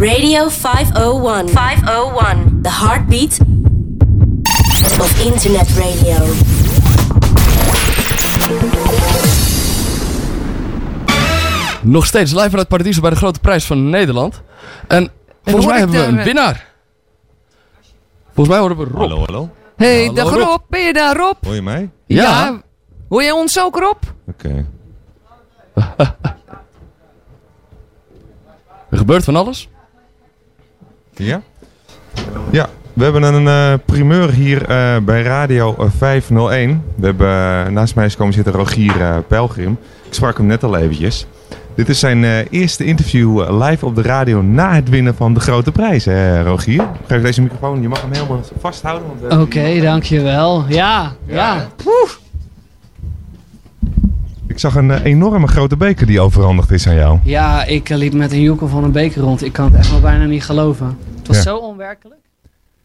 Radio 501. 501. The heartbeat of internet radio. Nog steeds live vanuit Paradiso bij de Grote Prijs van Nederland. En volgens mij hebben we daar, een eh, winnaar. Volgens mij horen we Rob. Hallo, hallo. Hey, Hallo, dag Rob. Rob. Ben je daar, Rob? Hoor je mij? Ja. Hoor je ons ook, Rob? Oké. Er gebeurt van alles. Ja? Ja, we hebben een eh, primeur hier eh, bij Radio eh, 501. We hebben, eh, naast mij is komen zitten Rogier Pelgrim. Ik sprak hem net al eventjes. Dit is zijn eerste interview live op de radio na het winnen van de grote prijs, hè, Rogier. Geef deze microfoon, je mag hem helemaal vasthouden. Oké, dankjewel. Ja, ja. Ik zag een eh, enorme grote beker die overhandigd is aan jou. Ja, ik eh, liep met een joekel van een beker rond. Ik kan het echt wel bijna niet geloven. Het was Ja. zo onwerkelijk.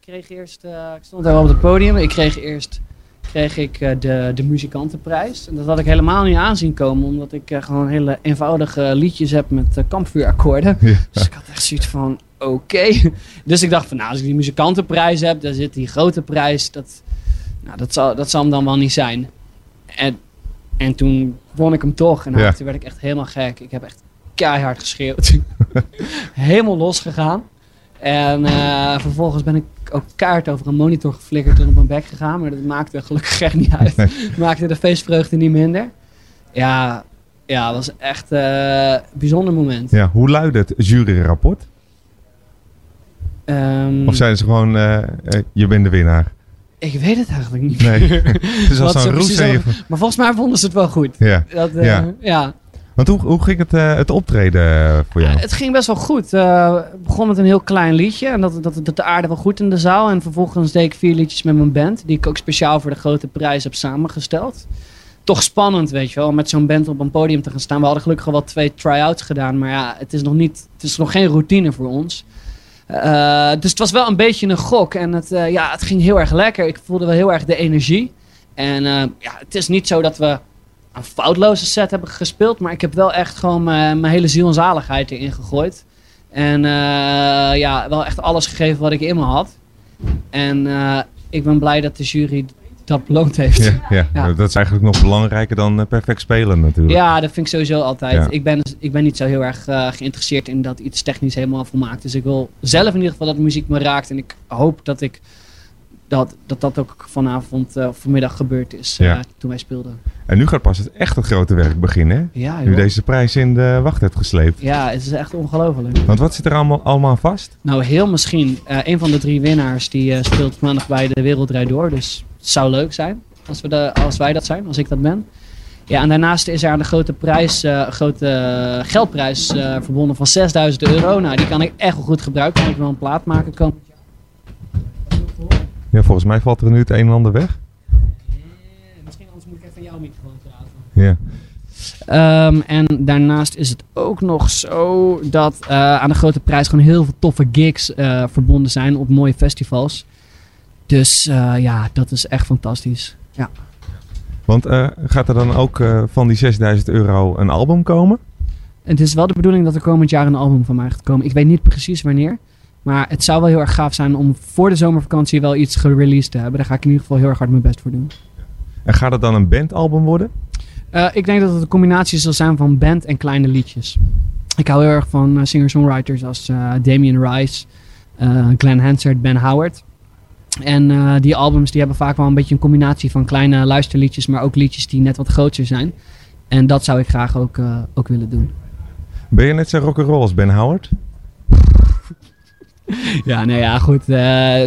Ik kreeg eerst, eh, ik stond daar op het podium. Ik kreeg eerst kreeg ik, de, de muzikantenprijs. En dat had ik helemaal niet aanzien komen. Omdat ik gewoon hele eenvoudige liedjes heb met kampvuurakkoorden. Ja. Dus ik had echt zoiets van, oké. Dus ik dacht van, nou, als ik die muzikantenprijs heb, dan zit die grote prijs. Dat, nou, dat, zal, dat zal hem dan wel niet zijn. En, en toen won ik hem toch. En Ja. toen werd ik echt helemaal gek. Ik heb echt keihard geschreeuwd. helemaal losgegaan. En eh, vervolgens ben ik ook kaart over een monitor geflikkerd en op mijn bek gegaan. Maar dat maakte gelukkig echt niet uit. maakte de feestvreugde niet minder. Ja, ja het was echt eh, een bijzonder moment. Ja, hoe luidde het juryrapport? Ehm, Of zeiden ze gewoon, eh, je bent de winnaar? Ik weet het eigenlijk niet. Nee, het is als zo'n roes Maar volgens mij vonden ze het wel goed. Ja. Dat, eh, Ja. ja. Want hoe, hoe ging het, eh, het optreden eh, voor jou? Het ging best wel goed. Het begon met een heel klein liedje. En dat, dat, dat de aarde wel goed in de zaal. En vervolgens deed ik vier liedjes met mijn band. Die ik ook speciaal voor de grote prijs heb samengesteld. Toch spannend, weet je wel. Om met zo'n band op een podium te gaan staan. We hadden gelukkig al wel twee try-outs gedaan. Maar ja, het is nog, niet, het is nog geen routine voor ons. Eh, dus het was wel een beetje een gok. En het, eh, ja, het ging heel erg lekker. Ik voelde wel heel erg de energie. En eh, ja, het is niet zo dat we een foutloze set hebben gespeeld. Maar ik heb wel echt gewoon mijn, hele ziel en zaligheid erin gegooid. En ja, wel echt alles gegeven wat ik in me had. En ik ben blij dat de jury dat beloond heeft. Ja, dat is eigenlijk nog belangrijker dan eh, perfect spelen natuurlijk. Ja, dat vind ik sowieso altijd. Ik, ben, ik ben niet zo heel erg eh, geïnteresseerd in dat iets technisch helemaal volmaakt is. Ik wil zelf in ieder geval dat muziek me raakt. En ik hoop dat ik dat dat, dat ook vanavond of vanmiddag gebeurd is eh, toen wij speelden. En nu gaat pas het echte grote werk beginnen. hè? Ja, Nu deze prijs in de wacht hebt gesleept. Ja, het is echt ongelooflijk. Want wat zit er allemaal, allemaal vast? Nou, heel misschien. eh een van de drie winnaars die eh, speelt maandag bij de Wereldrijd Door. Dus het zou leuk zijn als, we de, als wij dat zijn, als ik dat ben. Ja, en daarnaast is er aan de grote prijs, eh, grote eh, geldprijs eh, verbonden van 6000 euro. Nou, die kan ik echt wel goed gebruiken. Kan ik wel een plaat maken. Kan... Ja, volgens mij valt er nu het een en ander weg. Misschien anders moet ik even jouw microfoon praten. Ja. Ehm, en daarnaast is het ook nog zo dat eh, aan de grote prijs gewoon heel veel toffe gigs eh, verbonden zijn op mooie festivals. Dus eh, ja, dat is echt fantastisch. Ja. Want eh, gaat er dan ook eh, van die 6000 euro een album komen? Het is wel de bedoeling dat er komend jaar een album van mij gaat komen. Ik weet niet precies wanneer. Maar het zou wel heel erg gaaf zijn om voor de zomervakantie wel iets gereleased te hebben. Daar ga ik in ieder geval heel erg hard mijn best voor doen. En gaat het dan een bandalbum worden? Ik denk dat het een combinatie zal zijn van band en kleine liedjes. Ik hou heel erg van singer-songwriters als eh, Damien Rice, eh, Glenn Hansard, Ben Howard. En eh, die albums die hebben vaak wel een beetje een combinatie van kleine luisterliedjes, maar ook liedjes die net wat groter zijn. En dat zou ik graag ook, eh, ook willen doen. Ben je net zo rock'n'roll als Ben Howard? Ja, nou ja, goed. eh,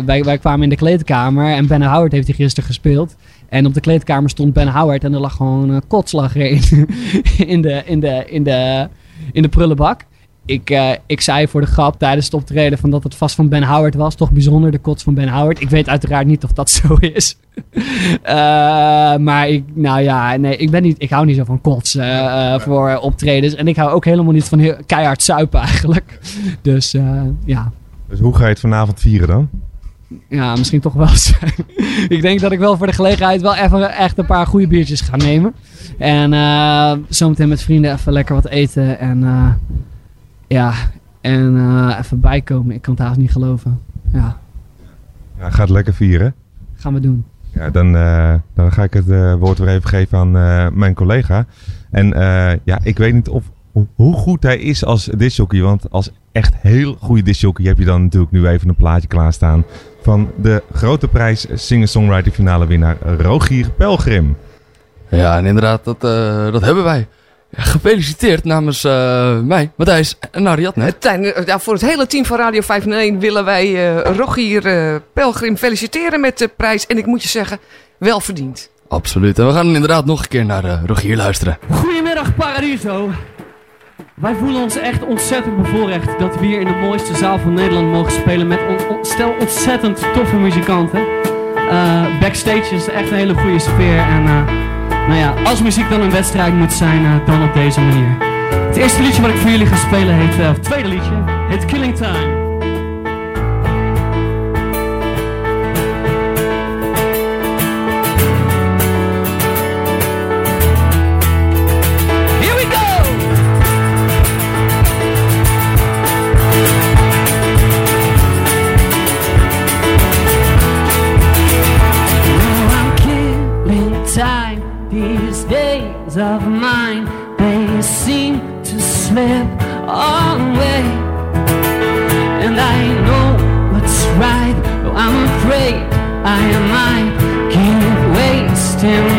wij, wij kwamen in de kleedkamer en Ben Howard heeft hier gisteren gespeeld. En op de kleedkamer stond Ben Howard en er lag gewoon een kotslag in, in, de, in, de, in, de, in de prullenbak. Ik, eh, ik zei voor de grap tijdens het optreden van dat het vast van Ben Howard was. Toch bijzonder, de kots van Ben Howard. Ik weet uiteraard niet of dat zo is. Eh, maar ik, nou ja, nee, ik, ben niet, ik hou niet zo van kots eh, voor optredens. En ik hou ook helemaal niet van heel, keihard suipen eigenlijk. Dus ja, Dus hoe ga je het vanavond vieren dan? ja, misschien toch wel. ik denk dat ik wel voor de gelegenheid wel even echt een paar goede biertjes ga nemen. En zometeen met vrienden even lekker wat eten. En ja, En eh, even bijkomen. Ik kan het haast niet geloven. Ja, Ja, gaat lekker vieren. gaan we doen. Ja, dan, eh, dan ga ik het eh, woord weer even geven aan eh, mijn collega. En eh, ja, ik weet niet of, hoe- goed hij is als discjockey. Want als echt heel goede discjockey heb je dan natuurlijk nu even een plaatje klaarstaan. Van de grote prijs singer-songwriter finale winnaar Rogier Pelgrim. Ja, en inderdaad, dat, eh, dat hebben wij. Ja, gefeliciteerd namens eh, mij, Matthijs en Ariadne. Eh, eh, ja, voor het hele team van Radio 501 willen wij eh Rogier eh, Pelgrim feliciteren met de prijs. En ik moet je zeggen, wel verdiend. Absoluut. En we gaan inderdaad nog een keer naar eh, Rogier luisteren. Goedemiddag Paradiso. Wij voelen ons echt ontzettend bevoorrecht dat we hier in de mooiste zaal van Nederland mogen spelen met on- on- stel ontzettend toffe muzikanten. Eh, backstage is echt een hele goede sfeer en eh, nou ja, als muziek dan een wedstrijd moet zijn, eh, dan op deze manier. Het eerste liedje wat ik voor jullie ga spelen heet, eh, het tweede liedje, heet Killing Time. Of mine, they seem to slip away. And I know what's right, though I'm afraid I might keep wasting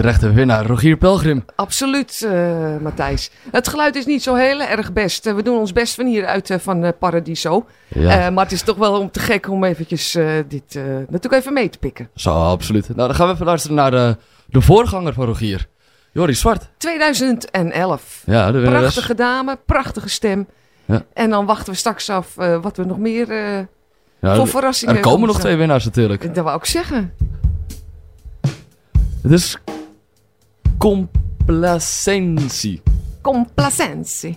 terechte winnaar, Rogier Pelgrim. Absoluut, eh, Matthijs. Het geluid is niet zo heel erg best. Eh, we doen ons best van hieruit eh, van Paradiso. Ja, maar het is toch wel om te gek om eventjes dit natuurlijk even mee te pikken. zo, absoluut. Nou, dan gaan we even luisteren naar de, de voorganger van Rogier. Jorie Zwart. 2011. Ja, de. Prachtige dame, prachtige stem. Ja. En dan wachten we straks af wat we nog meer Ja, voor er- verrassingen er komen nog twee winnaars natuurlijk. Dat wou ik zeggen. Het is complacensi. Complacensi.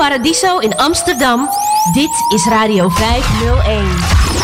Paradiso in Amsterdam. Dit is Radio 501.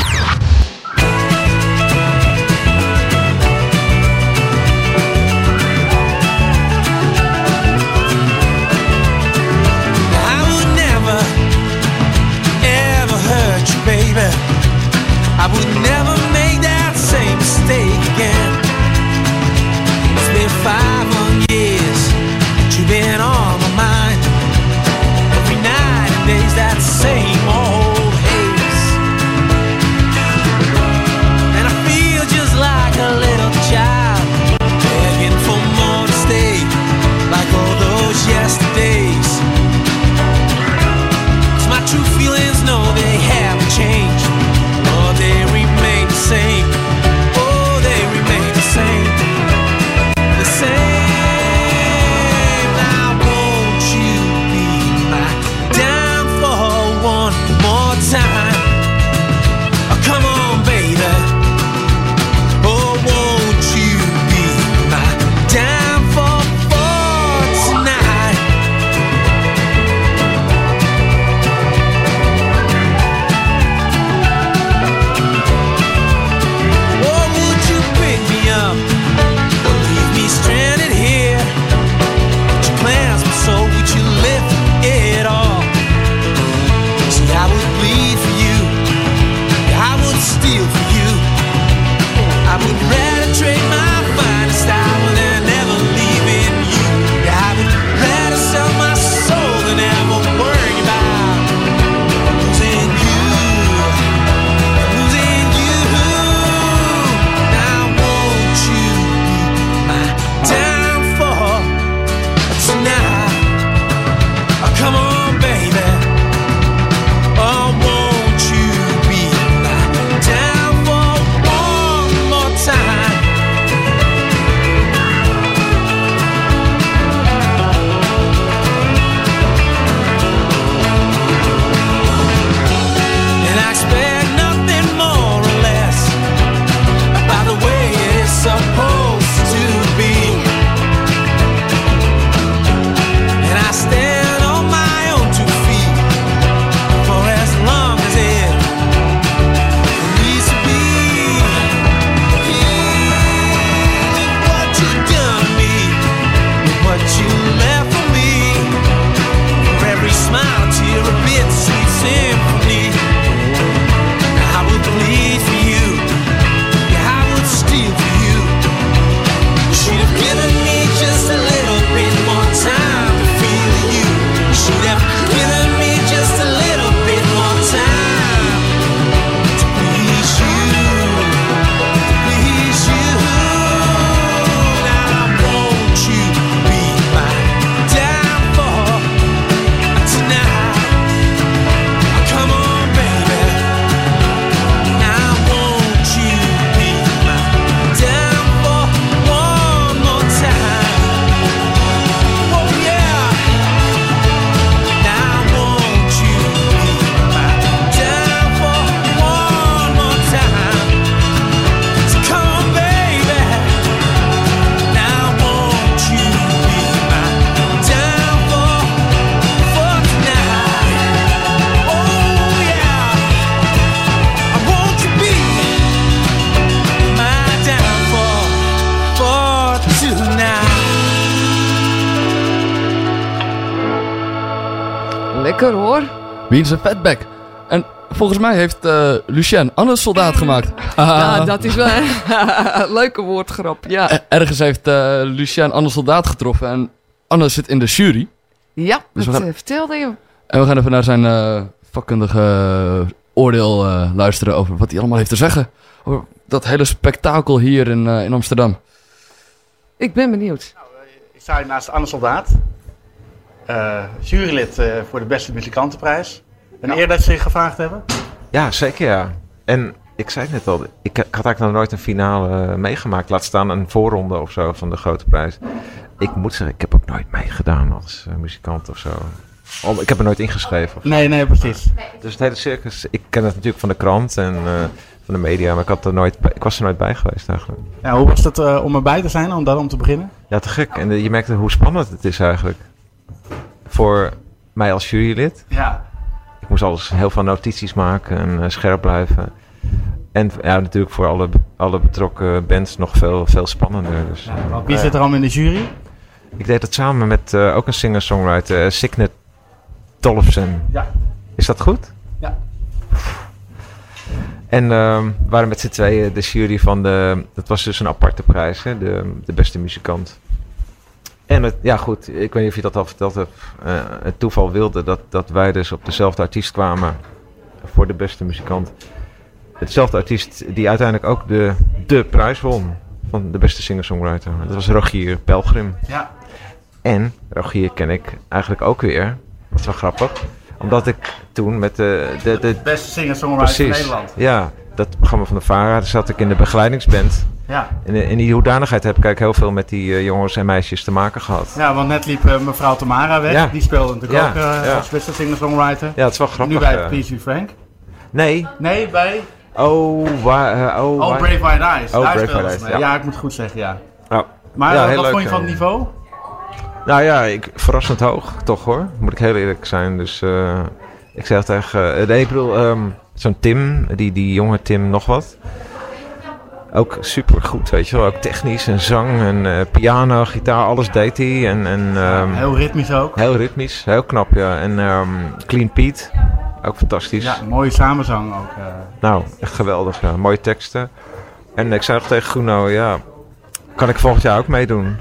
Een fatback? En volgens mij heeft eh Lucien Anne soldaat gemaakt. Ja, dat is wel een leuke woordgrap. Ja, Ergens heeft eh Lucien Anne soldaat getroffen en Anne zit in de jury. ja Dus dat gaan- eh, vertelde je. En we gaan even naar zijn vakkundige oordeel eh, luisteren over wat hij allemaal heeft te zeggen. Over dat hele spektakel hier in, eh, in Amsterdam. Ik ben benieuwd. Ik sta hier naast Anne Soldaat, eh, jurylid eh, voor de beste muzikantenprijs. Een eer dat ze je gevraagd hebben. Ja, zeker ja. En ik zei het net al, ik, ik had eigenlijk nog nooit een finale meegemaakt. Laat staan een voorronde of zo van de grote prijs. Ik moet zeggen, ik heb ook nooit meegedaan als eh, muzikant of zo. Ik heb er nooit ingeschreven. Of zo. Nee, nee, precies. Dus het hele circus, ik ken het natuurlijk van de krant en eh, van de media, maar ik, had er nooit ik was er nooit bij geweest eigenlijk. Ja, hoe was het eh, om erbij te zijn, om daarom te beginnen? Ja, te gek. En je merkte hoe spannend het is eigenlijk. voor mij als jurylid. Ja. Ik moest alles heel veel notities maken en eh, scherp blijven. En ja, natuurlijk voor alle, alle betrokken bands nog veel, veel spannender. Dus, Ja, want wie zit er allemaal in de jury? Ik deed dat samen met eh, ook een singer-songwriter, eh, Signet Tollefsen. Ja. Is dat goed? Ja. En ehm, waren met z'n tweeën de jury van de... Dat was dus een aparte prijs, hè, de, de beste muzikant. En het, ja goed, ik weet niet of je dat al verteld hebt. eh, het toeval wilde dat, dat wij dus op dezelfde artiest kwamen voor de beste muzikant. Hetzelfde artiest die uiteindelijk ook de, de prijs won van de beste singer-songwriter. Dat was Rogier Pelgrim. Ja. En Rogier ken ik eigenlijk ook weer. Dat is wel grappig. Omdat ik toen met de... de, de Beste singer-songwriter van Nederland. ja, dat programma van de VARA, zat ik in de begeleidingsband. Ja. In, in die hoedanigheid heb ik eigenlijk heel veel met die eh, jongens en meisjes te maken gehad. ja, want net liep eh, mevrouw Tamara weg. Ja. Die speelde natuurlijk Ja, ook eh, ja. als beste singer-songwriter. Ja, het is wel grappig. nu bij. PC Frank. nee. Nee, bij Oh, waar... oh, Oh, Brave White Eyes. Oh, Daar Brave White Eyes, mee. ja. Ja. ik moet het goed zeggen, ja. Oh. Maar wat leuk, vond je van het niveau? Nou ja, ik, verrassend hoog, toch hoor. Moet ik heel eerlijk zijn. Dus ik zeg tegen... eh, nee, ik bedoel, ehm, zo'n Tim, die, die jonge Tim nog wat. Ook super goed, weet je wel. Ook technisch en zang en eh, piano, gitaar, alles deed hij. En, en, ehm, Heel ritmisch ook. heel ritmisch, heel knap, ja. En ehm, Clean Pete, ook fantastisch. Ja, mooie samenzang ook. eh. Nou, echt geweldig, ja. Mooie teksten. En ik zei nog tegen Guno, ja, kan ik volgend jaar ook meedoen?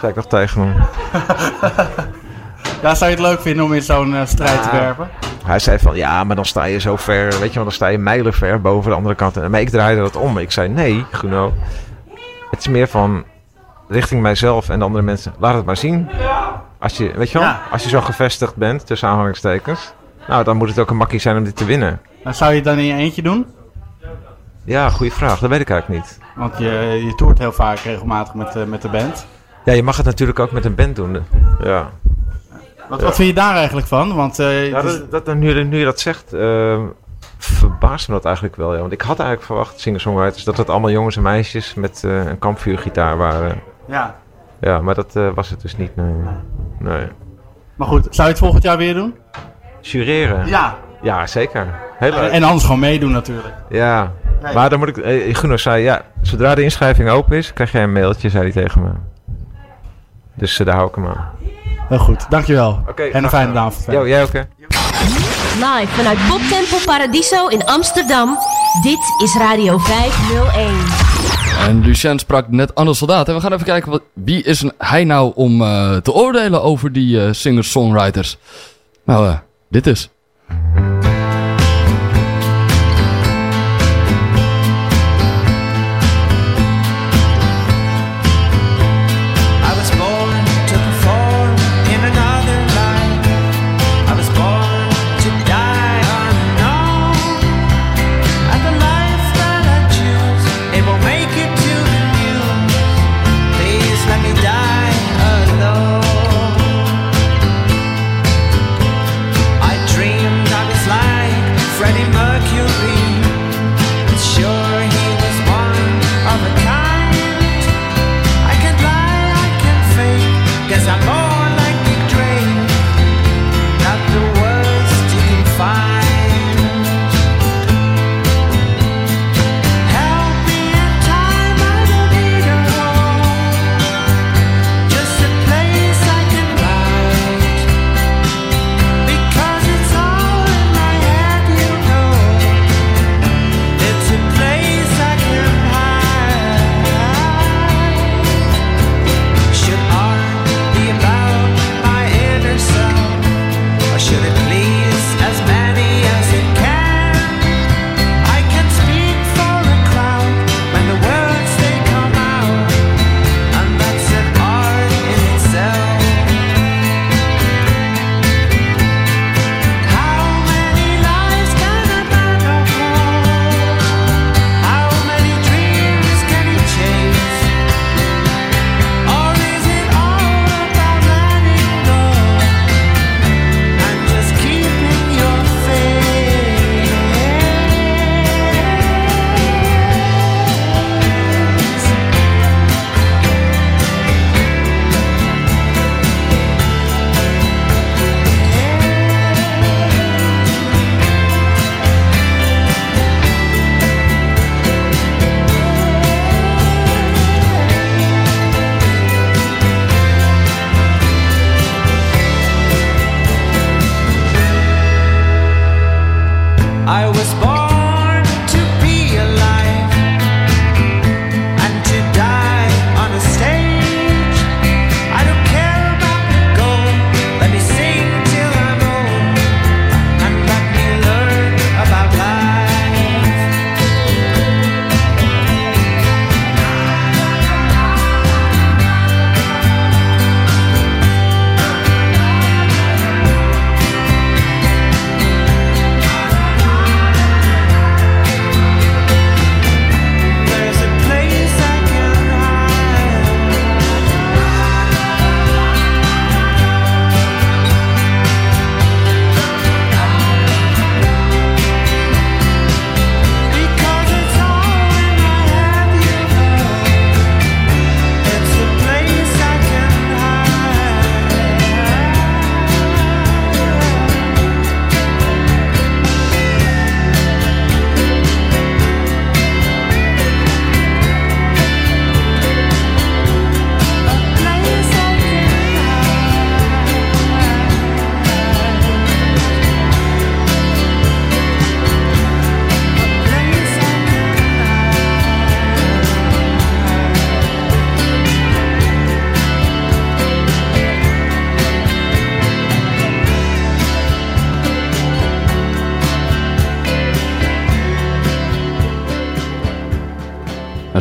Zei ik nog tegen hem. Ja, zou je het leuk vinden om in zo'n eh, strijd te werpen? Hij zei van, ja, maar dan sta je zo ver, weet je wel, dan sta je mijlen ver boven de andere kant. Maar ik draaide dat om. Ik zei, nee, Guno, het is meer van richting mijzelf en de andere mensen. Laat het maar zien. Als je, weet je wel, Ja. als je zo gevestigd bent, tussen aanhalingstekens. Nou, dan moet het ook een makkie zijn om dit te winnen. Nou, zou je het dan in je eentje doen? Ja, goede vraag. Dat weet ik eigenlijk niet. Want je, je toert heel vaak regelmatig met, eh, met de band. Ja, je mag het natuurlijk ook met een band doen. Ja. Wat, wat vind je daar eigenlijk van? Want eh, Ja, dat, dat, nu, nu je dat zegt, eh, verbaast me dat eigenlijk wel. Ja. Want ik had eigenlijk verwacht, singer-songwriters, dat het allemaal jongens en meisjes met eh, een kampvuurgitaar waren. ja. Ja, maar dat eh, was het dus niet. Nee. nee. Maar goed, zou je het volgend jaar weer doen? Jureren? Ja. Ja, zeker. Heel leuk. En anders gewoon meedoen natuurlijk. Ja. Nee. Maar dan moet ik... Eh, Guno zei, ja, zodra de inschrijving open is, krijg jij een mailtje, zei hij tegen me. Dus daar hou ik hem aan. Heel goed, dankjewel. Oké, en een fijne avond. Jo, jij ook hè? Live vanuit Poptempo Paradiso in Amsterdam. Dit is Radio 501. En Lucien sprak net Anne Soldaat. En we gaan even kijken, wat, wie is een- hij nou om eh, te oordelen over die eh, singer-songwriters? Nou, eh, dit is.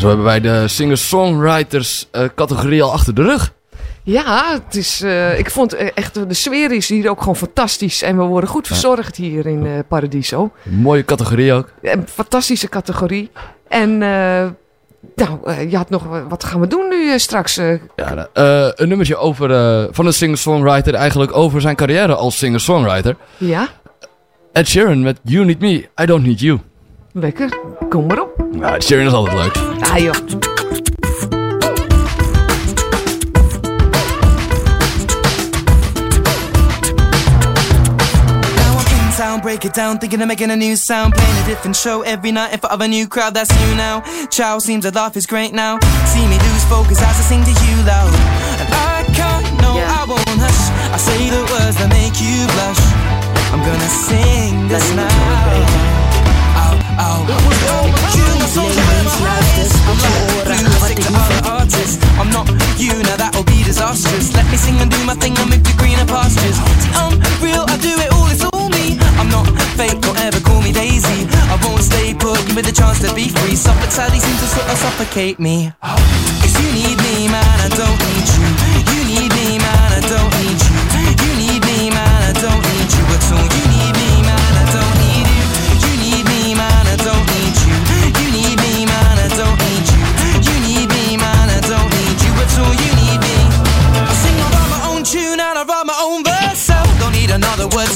Zo hebben wij de singer-songwriters eh, categorie al achter de rug. Ja, het is, eh, ik vond eh, echt, de sfeer is hier ook gewoon fantastisch. En we worden goed verzorgd hier in eh, Paradiso. Mooie categorie ook. Een fantastische categorie. En nou, je had nog, wat gaan we doen nu straks? Ja, nou, een nummertje over, van een singer-songwriter, eigenlijk over zijn carrière als singer-songwriter. ja, Ed Sheeran met You Need Me, I Don't Need You. Lekker. Kom maar op. Nou, Ed Sheeran is altijd leuk. Ah joh. I'm in town, break it down, thinking of making a new sound, playing a different show every night in front of a new crowd. That's you now. Chow seems to laugh is great now. See me lose focus as I sing to you loud, and I can't, no, I won't hush. I say the words that make you blush. I'm gonna sing this now. I'm like blue, I stick to other artists. I'm not you, now that'll be disastrous. Let me sing and do my thing, I'll move to I'm real, I do it all, it's all me. I'm not fake, don't ever call me Daisy. I won't stay put, give me the chance to be free. Suffolk sadly seems me. Cause you need me, man, I don't need you. You need me, man, I don't need. You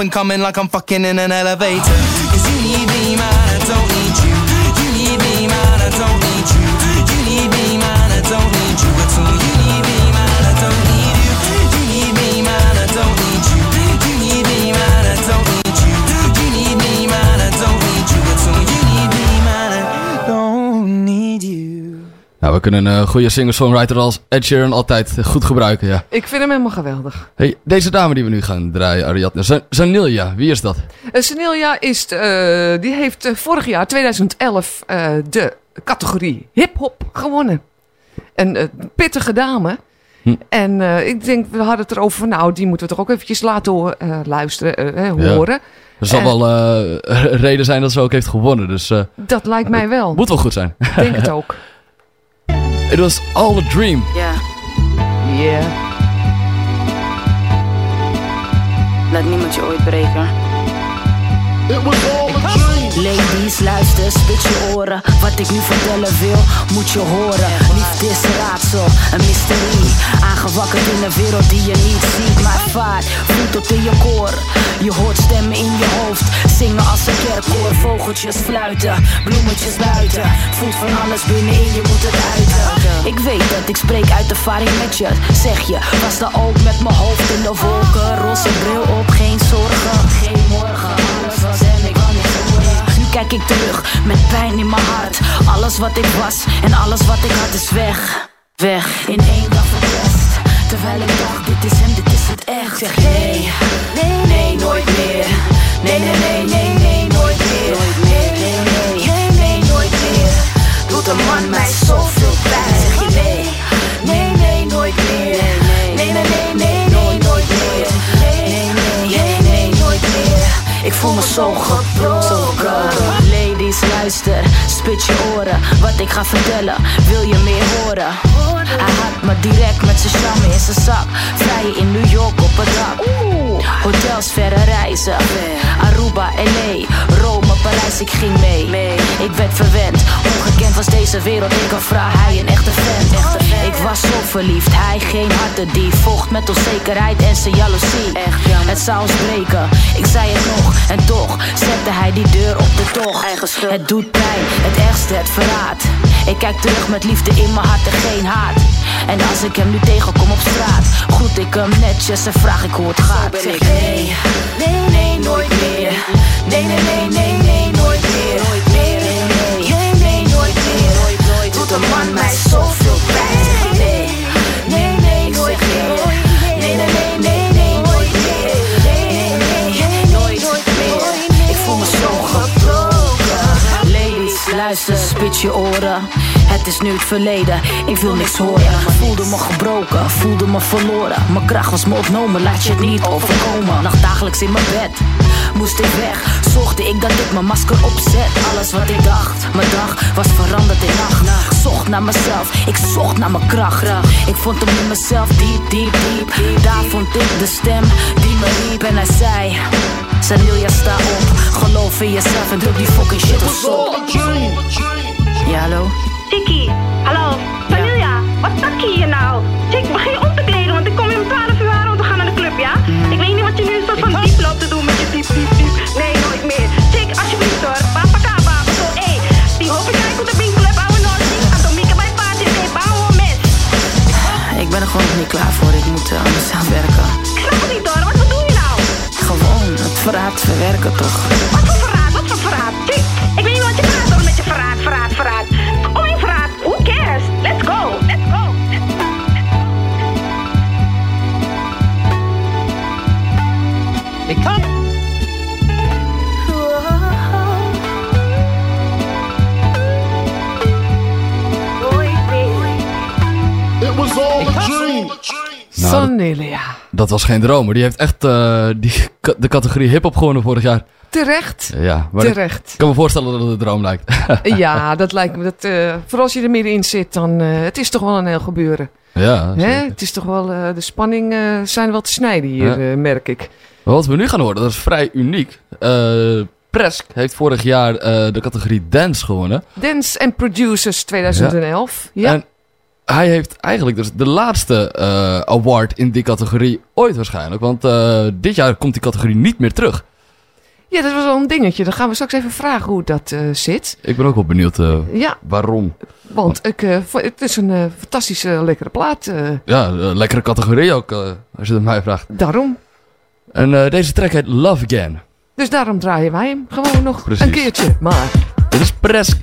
up and coming like I'm fucking in an elevator. Cause you need me, man, I don't need you. We kunnen een goede singer-songwriter als Ed Sheeran altijd eh, goed gebruiken, ja. Ik vind hem helemaal geweldig. Hey, deze dame die we nu gaan draaien, Ariadne. Zan- Zanilja, wie is dat? Uh, Senelia is, eh, die heeft eh, vorig jaar, 2011, eh, de categorie hip-hop gewonnen. Een eh, pittige dame. Hm. En eh, ik denk, we hadden het erover van, nou, die moeten we toch ook eventjes laten eh, luisteren, eh, eh, Ja. horen. Er zal Eh. wel eh, reden zijn dat ze ook heeft gewonnen, dus eh Dat lijkt mij wel. moet wel goed zijn. Ik denk het ook. It was all a dream. Ja, Yeah. laat niemand je ooit breken. Ladies, luister, spit je oren. Wat ik nu vertellen wil, moet je horen. Liefde is raadsel, een mysterie. Aangewakkerd in een wereld die je niet ziet. Maar vaart voelt tot in je koor. Je hoort stemmen in je hoofd. Zingen als een kerkkoor. Vogeltjes fluiten, bloemetjes buiten. Voelt van alles binnenin, je moet het uiten. Ik weet dat ik spreek uit ervaring met je. Zeg je, was daar ook met mijn hoofd in de wolken. Roze bril op, geen zorgen. Kijk ik terug, met pijn in mijn hart. Alles wat ik was en alles wat ik had is weg. Weg, in één dag verpest. Terwijl ik dacht, dit is hem, dit is het echt. Zeg nee, nee, nee, nooit meer. Nee, nee, nee, nee, nee, nooit meer. Nee, nee, nee, nee, nee, nooit meer. Doet een man mij zoveel pijn. Zeg je nee, nee, nee, nooit meer. Nee, nee, nee, nee, nee, nooit meer. Nee, nee, nee, nee, nooit meer. Ik voel me zo gebroken. Luister, spit je oren. Wat ik ga vertellen, wil je meer horen? Hij had me direct met zijn charme in zijn zak. Vrijen in New York op het dak. Hotels, verre reizen. Aruba, LA, Rome, Parijs, ik ging mee. Ik werd verwend, ongekend was deze wereld. Ik een vrouw, hij een echte vent. Ik was zo verliefd, hij geen harte die vocht met onzekerheid en zijn jaloezie. Het zou ons breken, ik zei het nog en toch zette hij die deur op de tocht. Het doet pijn, het ergste, het verraad. Ik kijk terug met liefde in mijn hart en geen haat. En als ik hem nu tegenkom op straat, groet ik hem netjes en vraag ik hoe het gaat. Zeg nee, nee, nee, nooit meer. Nee, nee, nee, nee, nee, nooit meer. Nee, nee, nee, nee, nee, nooit meer. Doet een man mij zoveel luister, spit je oren. Het is nu het verleden, ik wil niks horen. Voelde me gebroken, voelde me verloren. Mijn kracht was me ontnomen, laat je het niet overkomen. Lag dagelijks in mijn bed, moest ik weg. Zorgde ik dat ik mijn masker opzet. Alles wat ik dacht, mijn dag was veranderd in nacht. Zocht naar mezelf, ik zocht naar mijn kracht. Ik vond hem in mezelf diep, diep, diep. Daar vond ik de stem die me riep en hij zei... Sanilia, sta op, geloof in jezelf en druk die fucking shit op stop. Ja, hallo? Tikkie, hallo, Vanilla, wat tak je hier nou? Tik, begin om te kleden, want ik kom in 12 uur aan om te gaan naar de club, ja? Ik weet niet wat je nu een soort van diep loopt te doen met je diep, diep, diep. Nee, nooit meer. Tik, alsjeblieft hoor. Papa, kapa, zo, hé. Die hoop ik kijk op de winkelclub, ouwe noord. Atomieke bij party, nee, bouw mes. Ik ben er gewoon nog niet klaar voor. Ik moet eh, aan mezelf werken. Verraad verwerken toch? Wat voor verraad, wat voor verraad? Tik, ik weet niet wat je praat hoor met je verraad, verraad, verraad. Oh, je verraad, who cares? Let's go, let's go. Ik kan. Nou, Sanelia. Dat was geen droom, maar die heeft echt eh, die, de categorie hip-hop gewonnen vorig jaar. Terecht. Ja, maar ik Terecht. kan me voorstellen dat het een droom lijkt. Ja, dat lijkt me. Dat, eh, vooral als je er middenin zit, dan uh, het is toch wel een heel gebeuren. ja, Hè? Het is toch wel, uh, de spanning uh, zijn wel te snijden hier, Ja. uh, merk ik. Wat we nu gaan horen, dat is vrij uniek. Presk heeft vorig jaar de categorie dance gewonnen. Dance and Producers 2011. Ja. En hij heeft eigenlijk dus de laatste eh, award in die categorie ooit waarschijnlijk. Want eh, dit jaar komt die categorie niet meer terug. Ja, dat was wel een dingetje. Dan gaan we straks even vragen hoe dat eh, zit. Ik ben ook wel benieuwd Ja, waarom. want ik, het is een fantastische, lekkere plaat. Ja, lekkere categorie ook, als je het mij vraagt. daarom. En deze track heet Love Again. Dus daarom draaien wij hem gewoon nog Precies. een keertje. Maar Dit is Pres.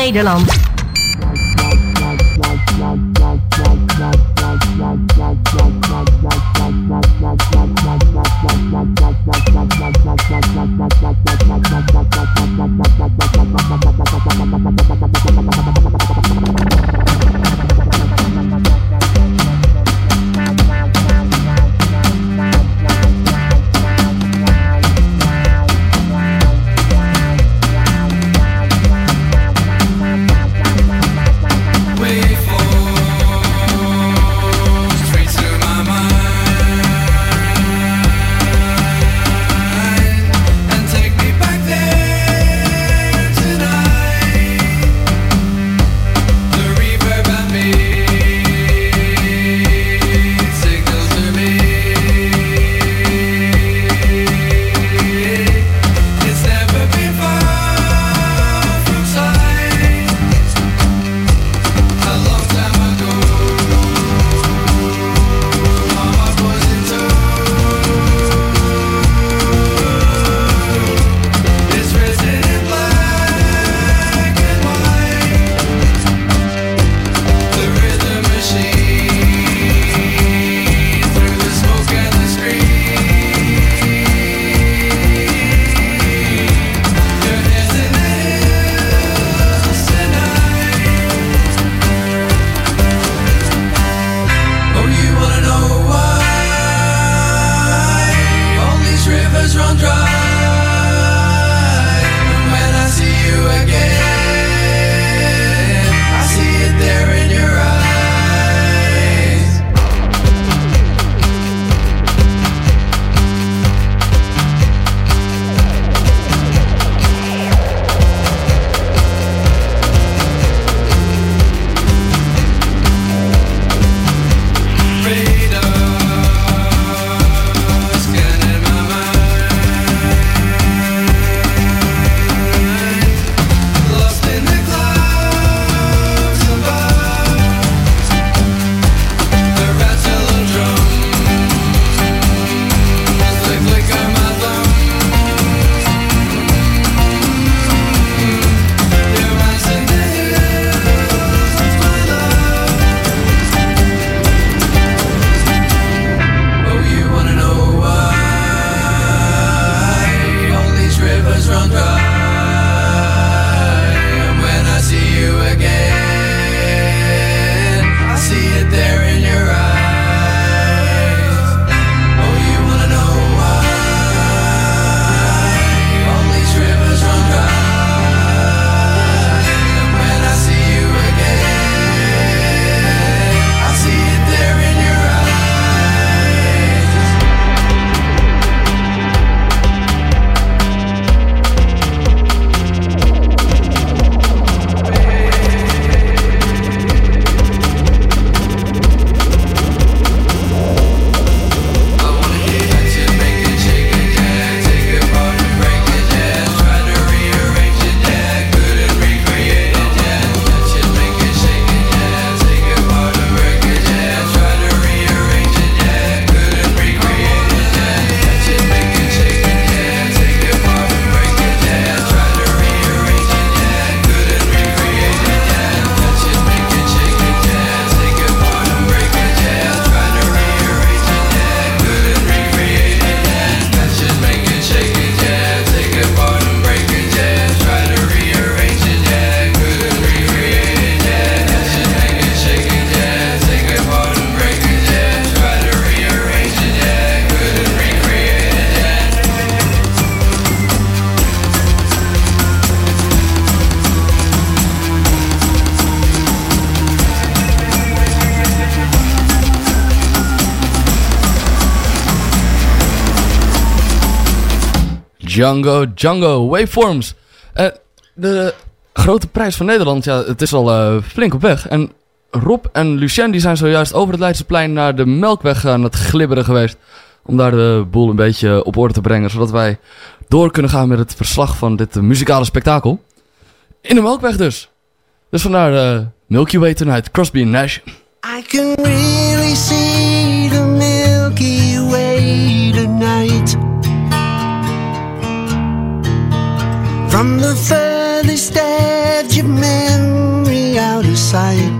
Nederland. Django, Django Waveforms. Uh, de grote prijs van Nederland, ja, het is al eh, flink op weg. En Rob en Lucien die zijn zojuist over het Leidseplein naar de Melkweg aan het glibberen geweest. Om daar de boel een beetje op orde te brengen, zodat wij door kunnen gaan met het verslag van dit muzikale spektakel. In de Melkweg dus. Dus vandaar eh, Milky Way Tonight, Crosby Nash. I can really see From the furthest edge of memory out of sight.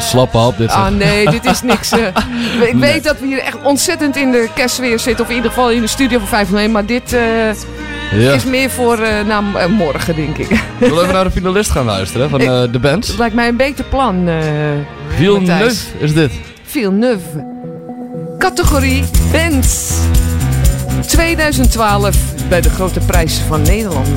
een slappe hap dit. Ah nee, dit is niks. eh. ik weet dat we hier echt ontzettend in de kerstsfeer zitten. Of in ieder geval in de studio van 501. Maar dit eh, Ja. is meer voor eh, morgen, denk ik. Zullen we even naar de finalist gaan luisteren van Ik- de bands? Dat lijkt mij een beter plan. Villeneuve is dit. Villeneuve. Categorie Bands. 2012 bij de Grote Prijs van Nederland.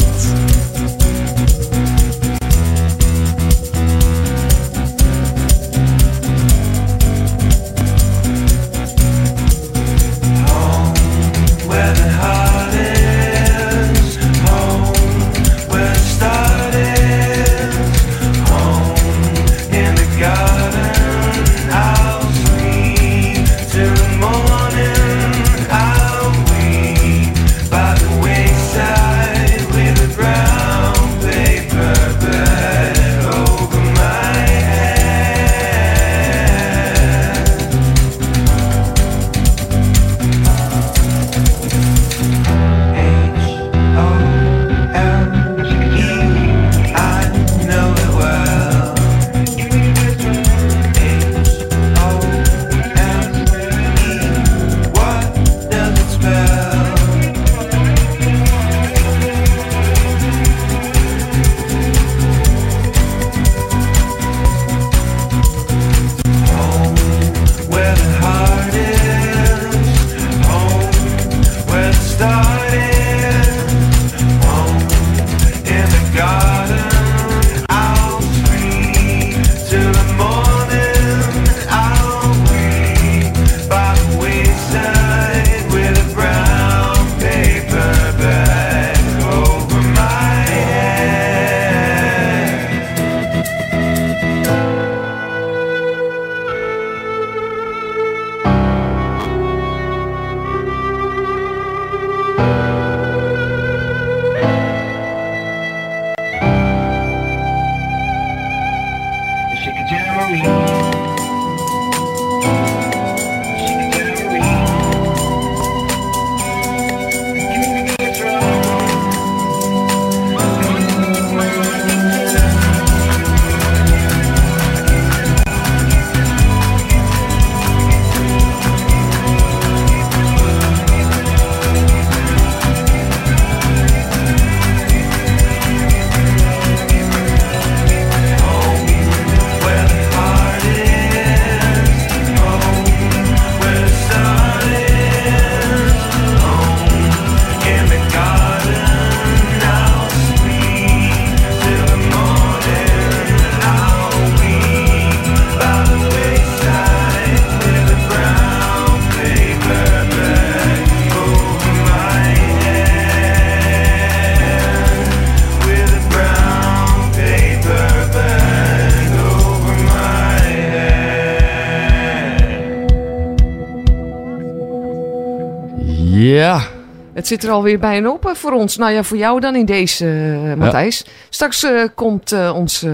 Het zit er alweer bijna op eh, voor ons. Nou ja, voor jou dan in deze, eh, Matthijs. Straks eh, komt ons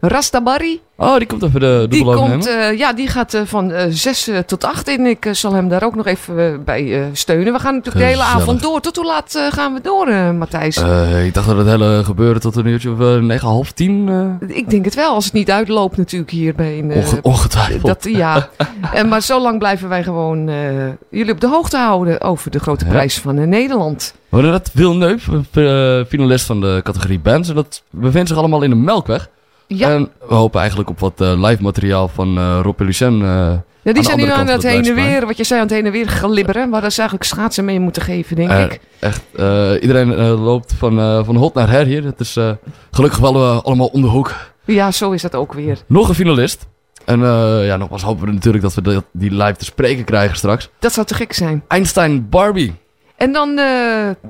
Rastabari. Oh, die komt even de Die, dubbel komt, overnemen. eh, ja, die gaat eh, van eh 6 tot 8 in. Ik zal hem daar ook nog even bij steunen. We gaan natuurlijk de hele avond door. Tot hoe laat gaan we door, Matthijs? Ik dacht dat het hele gebeuren tot een uurtje of negen, half tien. eh, Ik denk het wel, als het niet uitloopt natuurlijk hier bij een... onge- ongetwijfeld. dat, ja, en, maar zo lang blijven wij gewoon jullie op de hoogte houden over de grote Ja. prijs van Nederland. We Villeneuve, eh, finalist van de categorie bands. En dat bevindt zich allemaal in de Melkweg. Ja. En we hopen eigenlijk op wat eh, live materiaal van eh Rob en Lucien. eh, Ja, die zijn nu aan het heen en weer, wat je zei, aan het heen en weer glibberen. Waar ze eigenlijk schaatsen mee moeten geven, denk ik. Echt, iedereen loopt van, van hot naar her hier. Het is gelukkig wel allemaal om de hoek. Ja, zo is dat ook weer. Nog een finalist. En ja, nogmaals hopen we natuurlijk dat we de- die live te spreken krijgen straks. Dat zou te gek zijn. Einstein Barbie. En dan,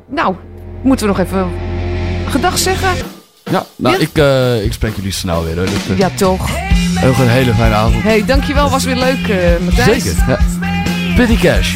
nou, moeten we nog even gedag zeggen. Ja, nou, Ja? Ik, eh, ik spreek jullie snel weer. Hoor. Dus, eh, Ja, toch. Nog een hele fijne avond. hey, dankjewel. Was weer leuk, eh Matthijs. Zeker. Ja. Pitty Cash.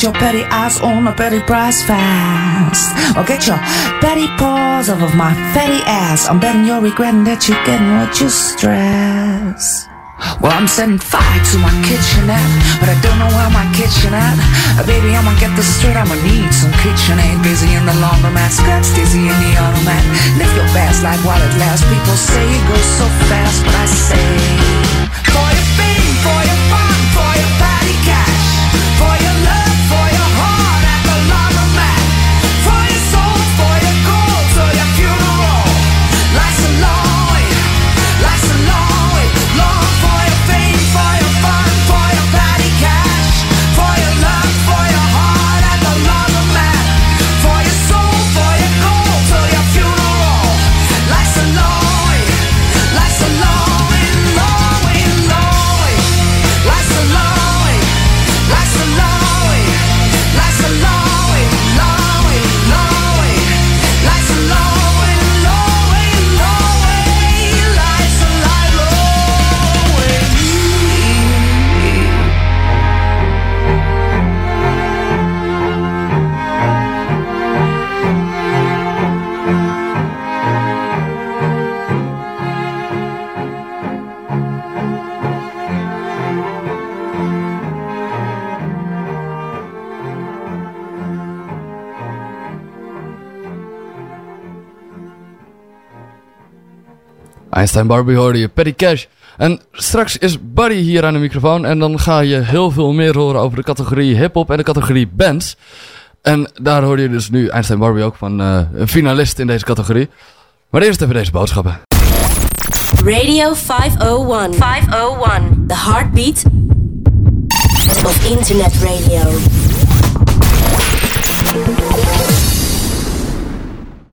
Get your petty eyes on a petty price fast. Or get your petty paws off of my fatty ass. I'm betting you're regretting that you're getting what you stress. Well, I'm setting fire to my kitchenette, but I don't know where my kitchen at. Uh, baby, I'ma get this straight, I'ma need some KitchenAid. Busy in the laundromat, skirts dizzy in the automat. Live your fast life while it lasts. People say it goes so fast, but I say, for your fame, for your fun, for your petty cash, for your Einstein Barbie hoorde je, Paddy Cash. En straks is Buddy hier aan de microfoon. En dan ga je heel veel meer horen over de categorie hip-hop en de categorie bands. En daar hoor je dus nu Einstein Barbie ook van eh, een finalist in deze categorie. Maar eerst even deze boodschappen. Radio 501. 501. The heartbeat of internet radio.